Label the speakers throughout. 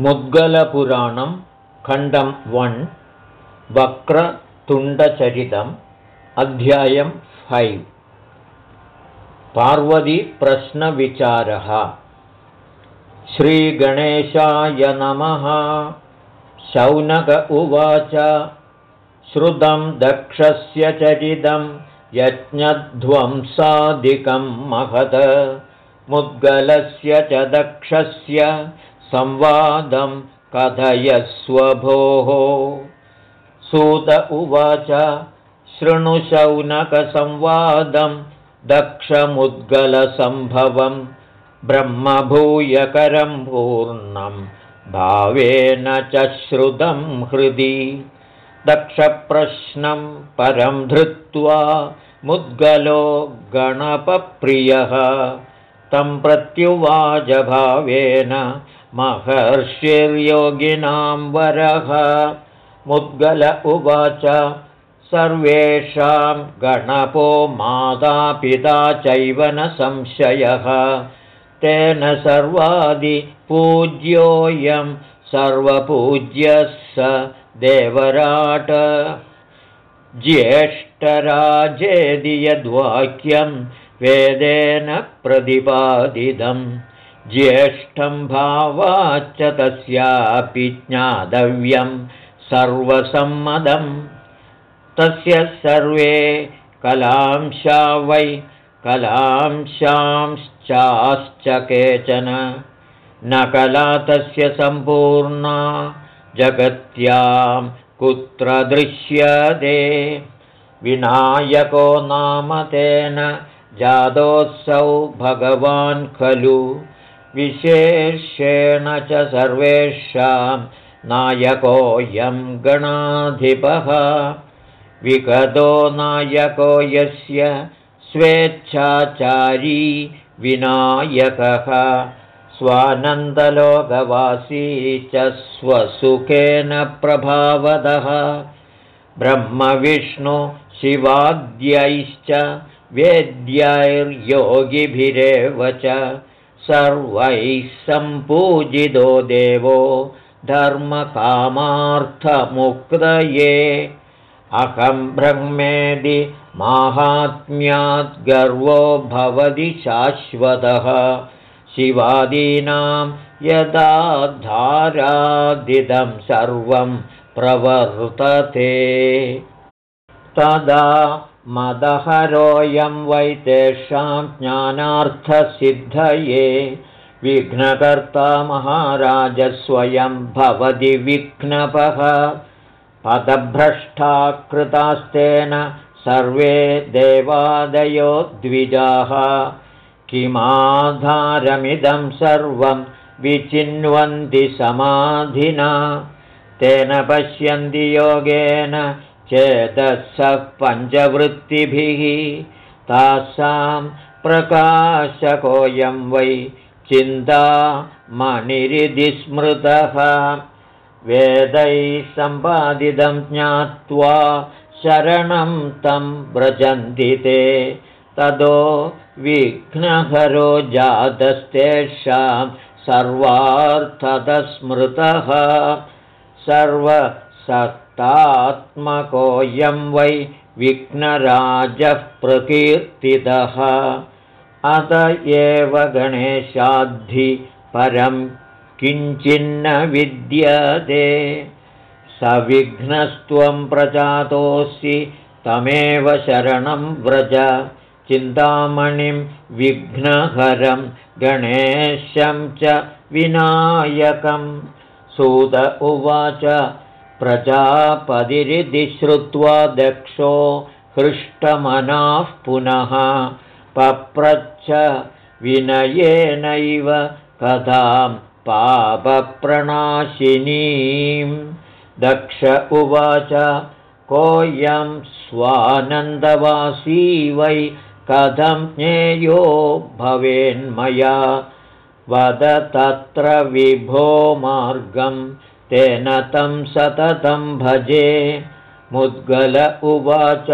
Speaker 1: मुद्गलपुराणं खण्डं वन् वक्रतुण्डचरितम् अध्यायं फैव्। पार्वतीप्रश्नविचारः। श्रीगणेशाय नमः। शौनक उवाच। श्रुतं दक्षस्य चरितं यज्ञध्वंसादिकं महद मुद्गलस्य च दक्षस्य संवादं कथयस्वभोः सूत उवाच शृणुशौनकसंवादं दक्षमुद्गलसम्भवं ब्रह्मभूयकरं पूर्णं भावेन च श्रुतं हृदि। दक्षप्रश्नं परं धृत्वा मुद्गलो गणपप्रियः। तं प्रत्युवाजभावेन महर्षिर्योगिनां वरः। मुद्गल उवाच सर्वेषां गणपो मातापिता चैव न संशयः। तेन सर्वादिपूज्योऽयं सर्वपूज्यः स देवराट। ज्येष्ठराजेदि यद्वाक्यं वेदेन प्रतिपादितम् ज्येष्ठं भावाच्च तस्यापि ज्ञातव्यं सर्वसम्मदम् तस्य सर्वे कलांशा वै कलांशांश्चाश्च केचन। न कला तस्य सम्पूर्णा जगत्यां कुत्र दृश्यते। विनायको नाम तेन जातोऽसौ भगवान् खलु विशेषेण च सर्वेषां नायकोऽयं गणाधिपः। विगतो नायको यस्य स्वेच्छाचारी विनायकः। स्वानन्दलोकवासी च स्वसुखेन प्रभावदः। ब्रह्मविष्णुशिवाद्यैश्च वेद्यैर्योगिभिरेव च सर्वैः सम्पूजितो देवो धर्मकामार्थमुक्तये। अहं ब्रह्मेदि माहात्म्याद्गर्वो भवति शाश्वतः। शिवादीनां यदा धारादिदं सर्वं प्रवर्तते। तदा मदहरोऽयं वै तेषां ज्ञानार्थसिद्धये विघ्नकर्ता महाराजस्वयं भवति विघ्नपः। पदभ्रष्टा कृतास्तेन सर्वे देवादयो द्विजाः। किमाधारमिदं सर्वं विचिन्वन्ति समाधिना। तेन पश्यन्ति योगेन चेतः पञ्चवृत्तिभिः तासां प्रकाशकोऽयं वै चिन्ता मणिरिधि स्मृतः। वेदैः सम्पादितं ज्ञात्वा शरणं तं व्रजन्ति ते। ततो विघ्नहरो जातस्तेषां सर्वार्थतस्मृतः। सर्वस तात्मकोऽयं वै विघ्नराजः प्रकीर्तितः। अत एव गणेशाद्धि परं किञ्चिन्न विद्यते। सविघ्नस्त्वं प्रजातोऽसि तमेव शरणं व्रज। चिन्तामणिं विघ्नहरं गणेशं च विनायकं सुत उवाच प्रजापतिरिति श्रुत्वा दक्षो हृष्टमनाः पुनः पप्रच्छ विनयेनैव कथां पापप्रणाशिनीं। दक्ष उवाच कोऽयं स्वानन्दवासी वै कथं ज्ञेयो भवेन्मया? वद तत्र विभो मार्गम् तेन तं सततं भजे। मुद्गल उवाच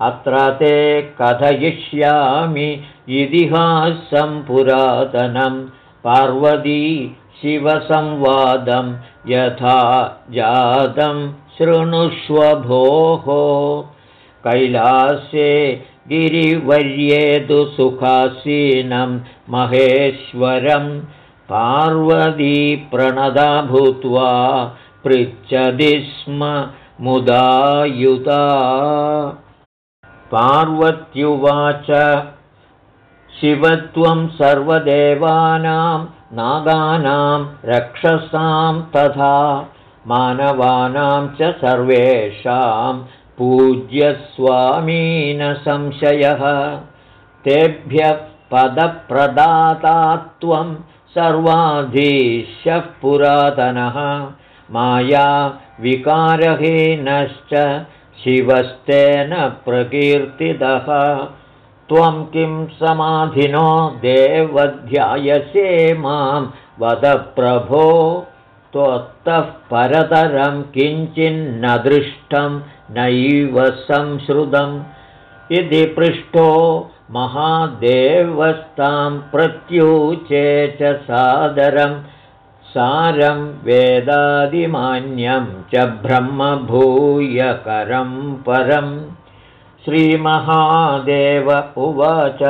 Speaker 1: अत्र ते कथयिष्यामि इतिहासं पुरातनं। पार्वती शिवसंवादं यथा जातं शृणुष्व भोः। कैलासे गिरिवर्येतु सुखासीनं महेश्वरं पार्वतीप्रणदा भूत्वा पृच्छति स्म मुदायुता। पार्वत्युवाच शिवत्वं सर्वदेवानां नागानां रक्षसां तथा मानवानां च सर्वेषां पूज्यस्वामीनसंशयः तेभ्यः पदप्रदातात्वं सर्वाधीशः पुरातनः। माया विकारहीनश्च शिवस्तेन प्रकीर्तितः। त्वं किं समाधिनो देवध्यायसे मां वदप्रभो त्वत्तः परतरं किञ्चिन्न दृष्टं नैव संश्रुतम्। इति पृष्टो महादेवस्तां प्रत्यूचे च सादरं सारं वेदादिमान्यं च ब्रह्मभूयकरं परम् श्रीमहादेव उवाच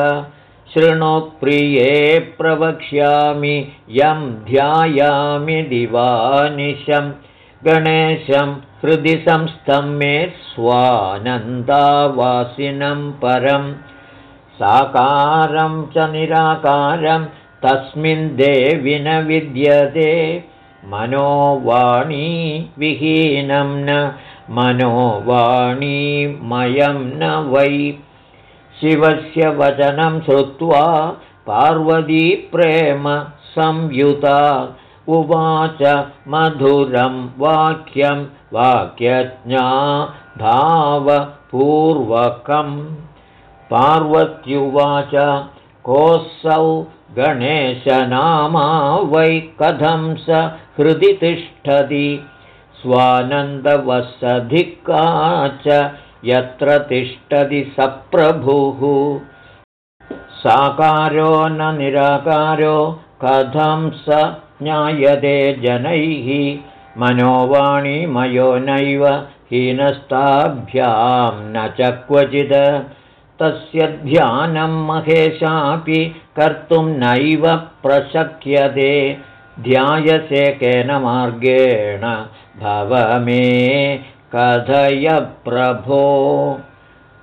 Speaker 1: शृणुप्रिये प्रवक्ष्यामि यं ध्यायामि दिवानिशं। गणेशं हृदि संस्थं मे स्वानन्दावासिनं परं साकारं च निराकारं तस्मिन् देवि न विद्यते। मनोवाणी विहीनं न मनोवाणीमयं न वै। शिवस्य वचनं श्रुत्वा पार्वतीप्रेम संयुता। उवाच मधुरं वाक्यं वाक्यज्ञा भावपूर्वकम् पार्वत्युवाच कोऽसौ गणेशनामा वै कथं स हृदि तिष्ठति। स्वानन्दवसधिका च यत्र तिष्ठति सप्रभुः। साकारो न निराकारो कथं स ज्ञायते जनैः। मनोवाणीमयो नैव हीनस्ताभ्यां न च क्वचित् तस्य ध्यानं महेशापि कर्तुं नैव प्रशक्यते। ध्यायसे केन मार्गेण भव मे कथय प्रभो।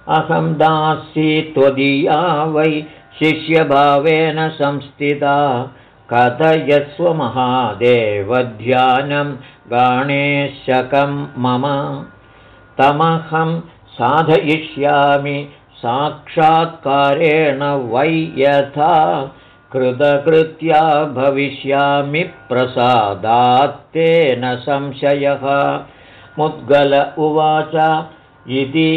Speaker 1: अहं दासी त्वदीया वै शिष्यभावेन संस्थिता। कथयस्व महादेवध्यानं गाणेशकं मम। तमहं साधयिष्यामि साक्षात्कारेण वै यथा कृतकृत्या भविष्यामि प्रसादात्तेन संशयः। मुद्गल उवाच इति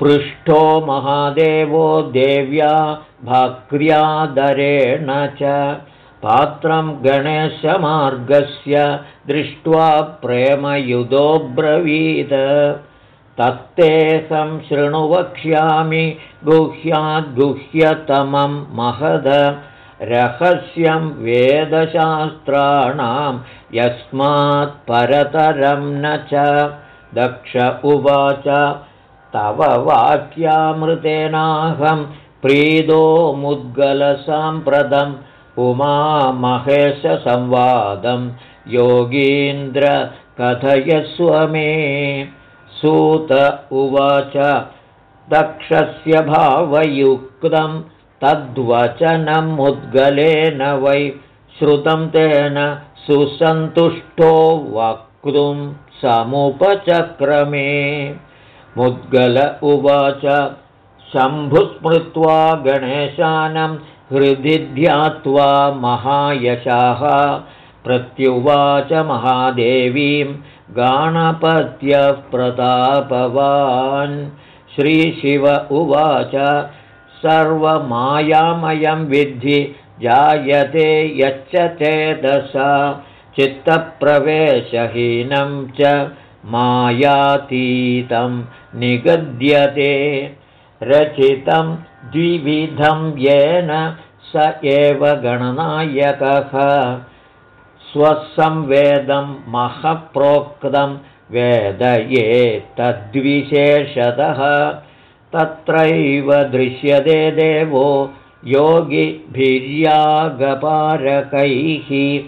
Speaker 1: पृष्ठो महादेवो देव्या भाक्र्यादरेण च। पात्रं गणेशमार्गस्य दृष्ट्वा प्रेमयुधोऽब्रवीद तत्तेऽहं शृणुवक्ष्यामि गुह्याद्गुह्यतमं महद रहस्यं वेदशास्त्राणां यस्मात् परतरं न च। दक्ष उवाच तव वाक्यामृतेनाहं प्रीदो मुद्गलसाम्प्रदम् उमामहेशसंवादं। योगीन्द्र कथयस्व मे सूत उवाच। दक्षस्य भावयुक्तं तद्वचनमुद्गलेन वै श्रुतं तेन सुसन्तुष्टो वक्तुं समुपचक्रमे। मुद्गल उवाच शम्भुस्मृत्वा गणेशानं हृदि ध्यात्वा महायशाः प्रत्युवाच महादेवीं गाणपत्यः प्रतापवान्। श्रीशिव उवाच सर्वमायामयं विद्धि जायते यच्च चेदसा चित्तप्रवेशहीनं च मायातीतं निगद्यते। रचितं द्विविधं येन स एव गणनायकः स्वसंवेदं महप्रोक्तं वेदये तद्विशेषतः। तत्रैव दृश्यते देवो योगिभिर्यागपारकैः।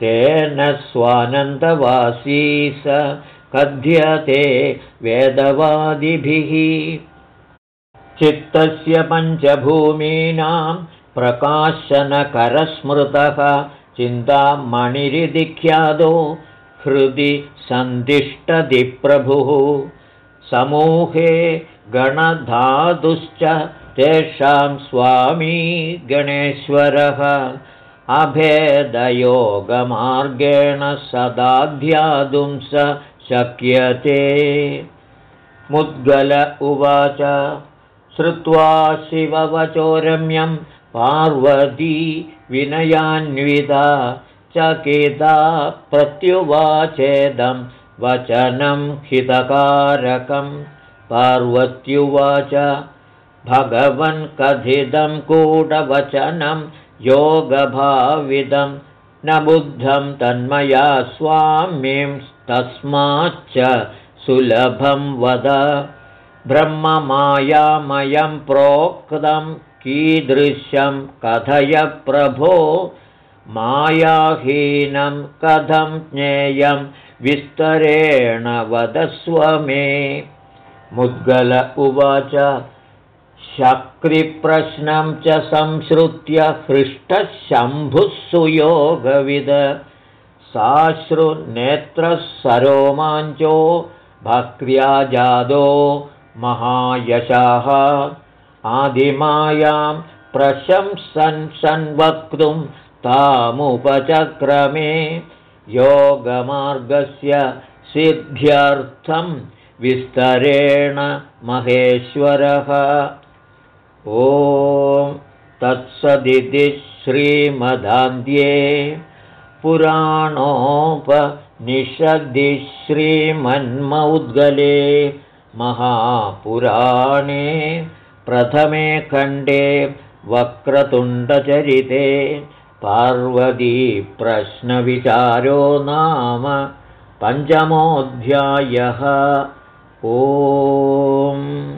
Speaker 1: तेन स्वानन्दवासी स कथ्यते वेदवादिभिः। चित्तस्य पञ्चभूमीनां प्रकाशनकरस्मृतः चिन्तामणिरिधिख्यातो हृदि सन्दिष्टदि प्रभुः। समूहे गणधातुश्च तेषां स्वामी गणेश्वरः। अभेदयोगमार्गेण सदाध्यातुं स शक्यते। मुद्गल उवाच श्रुत्वा शिववचो रम्यं पार्वती विनयान्विता चकिता प्रत्युवाचेदं वचनं हितकारकं। पार्वत्युवाच भगवन् कथितं कूटवचनं योगभाविदं न बुद्धं तन्मया स्वामीं तस्माच्च सुलभं वद। ब्रह्ममायामयं प्रोक्तं कीदृशं कथय प्रभो? मायाहीनं कथं ज्ञेयं? विस्तरेण वदस्व मे। मुद्गल उवाच शक्रिप्रश्नं च संश्रुत्य हृष्टः शम्भुः सुयोगविद साश्रुनेत्रः सरोमाञ्चो भक्र्या जादो महायशाः आदिमायां प्रशंसन् सन्वक्तुं तामुपचक्रमे योगमार्गस्य सिद्ध्यर्थं विस्तरेण महेश्वरः। ॐ तत्सदिति श्रीमदान्ध्ये पुराणोपनिषदि श्रीमन्मौद्गले महापुराणे प्रथमे खण्डे वक्रतुण्डचरिते पार्वतीप्रश्नविचारो नाम पञ्चमोऽध्यायः। ओम्